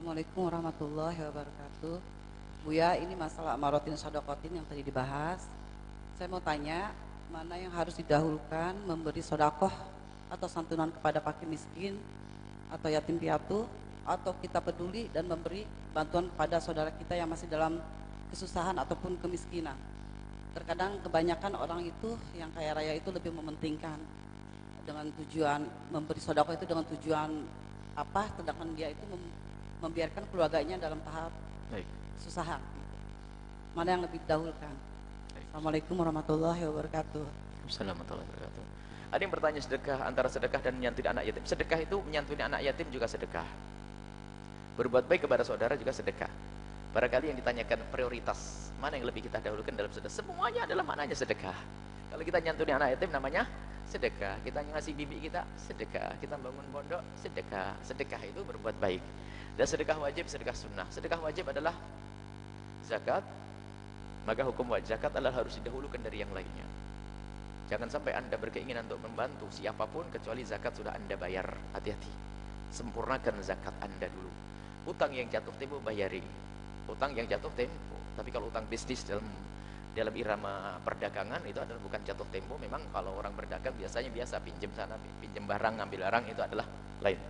Assalamualaikum warahmatullahi wabarakatuh. Buya, ini masalah amarotin sodakotin yang tadi dibahas. Saya mau tanya, mana yang harus didahulukan memberi sodakoh atau santunan kepada fakir miskin atau yatim piatu atau kita peduli dan memberi bantuan kepada saudara kita yang masih dalam kesusahan ataupun kemiskinan. Terkadang kebanyakan orang itu yang kaya raya itu lebih mementingkan dengan tujuan memberi sodakoh itu dengan tujuan apa, sedangkan dia itu membiarkan keluarganya dalam tahap Baik. susahan. Mana yang lebih didahulukan? Assalamualaikum warahmatullahi wabarakatuh. Assalamualaikum warahmatullahi wabarakatuh. Ada yang bertanya sedekah antara sedekah dan menyantuni anak yatim. Sedekah itu menyantuni anak yatim juga sedekah. Berbuat baik kepada saudara juga sedekah. Barangkali yang ditanyakan prioritas, mana yang lebih kita dahulukan dalam sedekah? Semuanya adalah maknanya sedekah. Kalau kita nyantuni anak yatim namanya sedekah. Kita ngasih bibi kita sedekah. Kita bangun pondok sedekah. Sedekah itu berbuat baik. Dan sedekah wajib, sedekah sunnah. Sedekah wajib adalah zakat. Maka hukum wajib zakat adalah harus didahulukan dari yang lainnya. Jangan sampai anda berkeinginan untuk membantu siapa pun kecuali zakat sudah anda bayar. Hati-hati. Sempurnakan zakat anda dulu. Utang yang jatuh tempo bayari. Utang yang jatuh tempo. Tapi kalau utang bisnis dalam dalam irama perdagangan itu adalah bukan jatuh tempo. Memang kalau orang berdagang biasanya biasa pinjam sana, pinjam barang, ngambil barang itu adalah lain.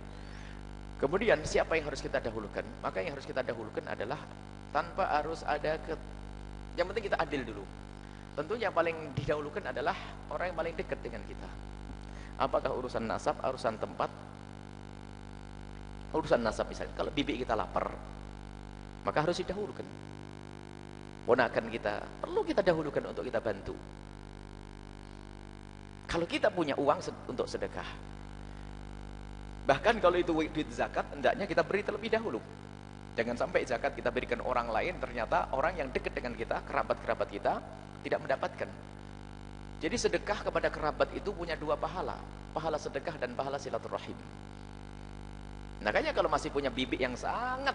Kemudian siapa yang harus kita dahulukan? Maka yang harus kita dahulukan adalah tanpa harus ada ke yang penting kita adil dulu. Tentunya paling didahulukan adalah orang yang paling dekat dengan kita. Apakah urusan nasab, urusan tempat? Urusan nasab misalnya, kalau bibi kita lapar, maka harus didahulukan. Ponakan kita, perlu kita dahulukan untuk kita bantu. Kalau kita punya uang untuk sedekah, Bahkan kalau itu duit zakat, hendaknya kita beri terlebih dahulu. Jangan sampai zakat kita berikan orang lain, ternyata orang yang dekat dengan kita, kerabat-kerabat kita, tidak mendapatkan. Jadi sedekah kepada kerabat itu punya dua pahala. Pahala sedekah dan pahala silaturahim. Makanya kalau masih punya bibit yang sangat,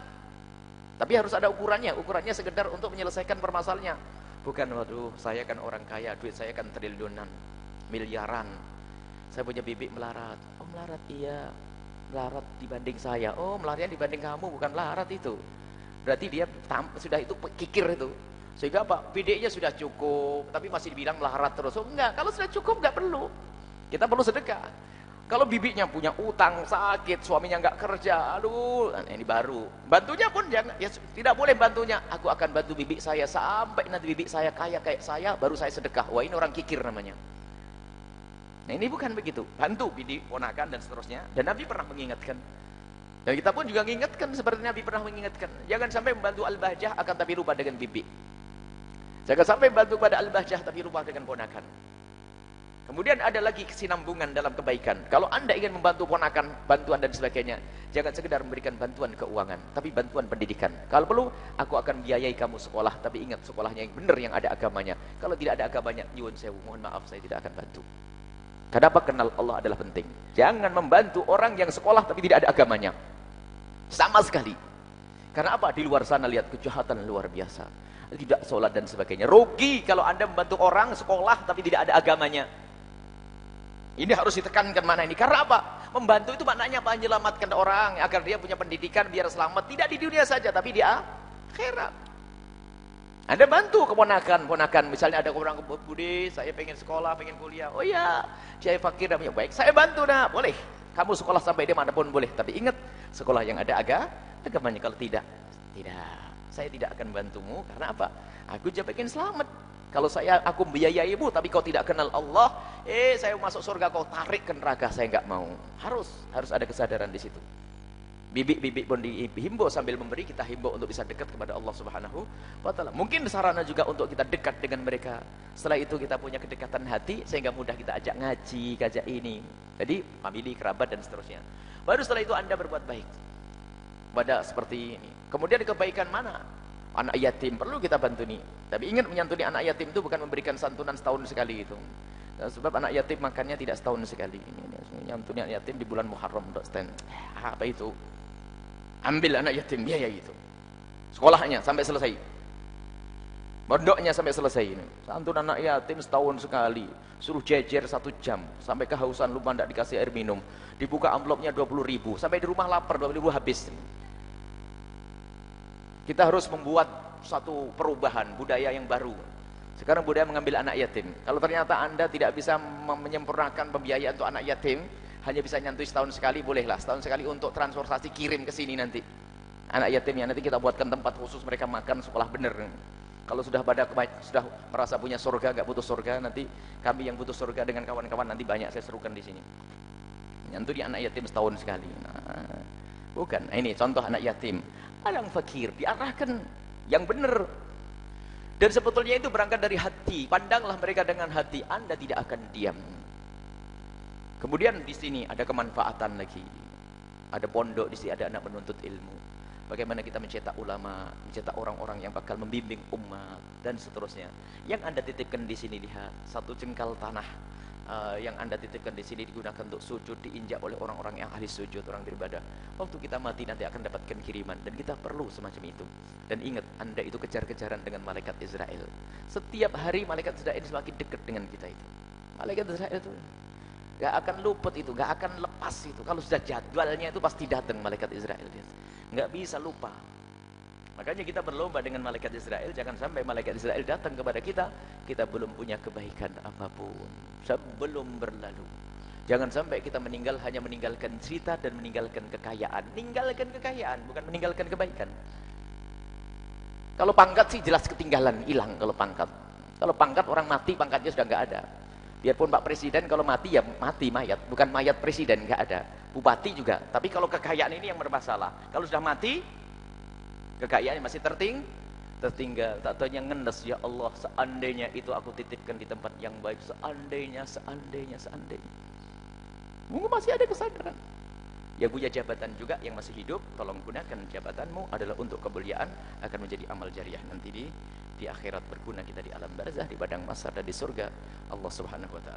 tapi harus ada ukurannya. Ukurannya sekedar untuk menyelesaikan permasalahannya. Bukan, waduh, saya kan orang kaya, duit saya kan triliunan, miliaran. Saya punya bibit melarat. Oh melarat, iya melarat dibanding saya. Oh, melaratnya dibanding kamu, bukan melarat itu. Berarti dia sudah itu kikir itu. Sehingga apa? Bidiknya sudah cukup, tapi masih dibilang melarat terus. Oh, enggak, kalau sudah cukup enggak perlu. Kita perlu sedekah. Kalau bibiknya punya utang, sakit, suaminya enggak kerja, aduh, nah, ini baru. Bantunya pun jangan, ya tidak boleh bantunya. Aku akan bantu bibik saya sampai nanti bibik saya kaya kayak saya, baru saya sedekah. Wah ini orang kikir namanya. Nah ini bukan begitu. Bantu bidi, ponakan dan seterusnya. Dan Nabi pernah mengingatkan. Dan kita pun juga mengingatkan seperti Nabi pernah mengingatkan. Jangan sampai membantu al-bahjah akan tapi lupa dengan bibi. Jangan sampai membantu pada al-bahjah tapi lupa dengan ponakan. Kemudian ada lagi kesinambungan dalam kebaikan. Kalau anda ingin membantu ponakan, bantuan dan sebagainya, jangan sekedar memberikan bantuan keuangan, tapi bantuan pendidikan. Kalau perlu, aku akan biayai kamu sekolah, tapi ingat sekolahnya yang benar yang ada agamanya. Kalau tidak ada agamanya, nyuwun sewu, mohon maaf saya tidak akan bantu. Kenapa kenal Allah adalah penting? Jangan membantu orang yang sekolah tapi tidak ada agamanya. Sama sekali. Karena apa? Di luar sana lihat kejahatan luar biasa. Tidak sholat dan sebagainya. Rugi kalau anda membantu orang sekolah tapi tidak ada agamanya. Ini harus ditekankan mana ini. Karena apa? Membantu itu maknanya apa? Menyelamatkan orang agar dia punya pendidikan biar selamat. Tidak di dunia saja tapi dia akhirat. Anda bantu keponakan, ponakan. Misalnya ada orang budi, saya pengen sekolah, pengen kuliah. Oh iya, saya fakir dan baik. Saya bantu dah, boleh. Kamu sekolah sampai di mana pun boleh. Tapi ingat, sekolah yang ada agak, agamanya kalau tidak, tidak. Saya tidak akan bantumu karena apa? Aku juga pengen selamat. Kalau saya aku ibu, tapi kau tidak kenal Allah, eh saya masuk surga kau tarik ke neraka, saya enggak mau. Harus, harus ada kesadaran di situ. Bibik-bibik pun dihimbau sambil memberi kita himbau untuk bisa dekat kepada Allah Subhanahu wa taala. Mungkin sarana juga untuk kita dekat dengan mereka. Setelah itu kita punya kedekatan hati sehingga mudah kita ajak ngaji, ajak ini. Jadi family, kerabat dan seterusnya. Baru setelah itu Anda berbuat baik. Pada seperti ini. Kemudian kebaikan mana? Anak yatim perlu kita bantu nih. Tapi ingat menyantuni anak yatim itu bukan memberikan santunan setahun sekali itu. sebab anak yatim makannya tidak setahun sekali. Ini, ini, nyantuni anak yatim di bulan Muharram. Stand. Apa itu? ambil anak yatim biaya itu sekolahnya sampai selesai Bondoknya sampai selesai ini. Santun anak yatim setahun sekali. Suruh jejer satu jam. Sampai kehausan lupa tidak dikasih air minum. Dibuka amplopnya 20 ribu. Sampai di rumah lapar 20 ribu habis. Kita harus membuat satu perubahan, budaya yang baru. Sekarang budaya mengambil anak yatim. Kalau ternyata Anda tidak bisa menyempurnakan pembiayaan untuk anak yatim, hanya bisa nyantui setahun sekali, bolehlah. Setahun sekali untuk transportasi kirim ke sini nanti. Anak yatimnya nanti kita buatkan tempat khusus mereka makan sekolah benar. Kalau sudah pada sudah merasa punya surga, nggak butuh surga, nanti kami yang butuh surga dengan kawan-kawan nanti banyak saya serukan di sini. Nyantui anak yatim setahun sekali. Nah, bukan. Nah, ini contoh anak yatim. Alang fakir diarahkan yang benar dan sebetulnya itu berangkat dari hati. Pandanglah mereka dengan hati. Anda tidak akan diam. Kemudian di sini ada kemanfaatan lagi. Ada pondok di sini, ada anak menuntut ilmu. Bagaimana kita mencetak ulama, mencetak orang-orang yang bakal membimbing umat dan seterusnya. Yang Anda titipkan di sini lihat satu jengkal tanah uh, yang anda titipkan di sini digunakan untuk sujud diinjak oleh orang-orang yang ahli sujud orang beribadah. Waktu kita mati nanti akan dapatkan kiriman dan kita perlu semacam itu. Dan ingat anda itu kejar-kejaran dengan malaikat Israel. Setiap hari malaikat Israel semakin dekat dengan kita itu. Malaikat Israel itu gak akan luput itu gak akan lepas itu. Kalau sudah jadwalnya itu pasti datang malaikat Israel. Nggak bisa lupa Makanya kita berlomba dengan malaikat Israel, jangan sampai malaikat Israel datang kepada kita, kita belum punya kebaikan apa pun sebelum berlalu. Jangan sampai kita meninggal hanya meninggalkan cerita dan meninggalkan kekayaan. Meninggalkan kekayaan, bukan meninggalkan kebaikan. Kalau pangkat sih jelas ketinggalan, hilang kalau pangkat. Kalau pangkat orang mati, pangkatnya sudah nggak ada. Biarpun Pak Presiden kalau mati ya mati mayat, bukan mayat Presiden nggak ada. Bupati juga. Tapi kalau kekayaan ini yang bermasalah. Kalau sudah mati, kekayaan masih terting tertinggal. Tak tanya ngenes ya Allah seandainya itu aku titipkan di tempat yang baik seandainya seandainya seandainya. Mungkin masih ada kesadaran. Yang punya jabatan juga yang masih hidup tolong gunakan jabatanmu adalah untuk kemuliaan akan menjadi amal jariah nanti di di akhirat berguna kita di alam barzah di padang mahsyar dan di surga. Allah Subhanahu wa taala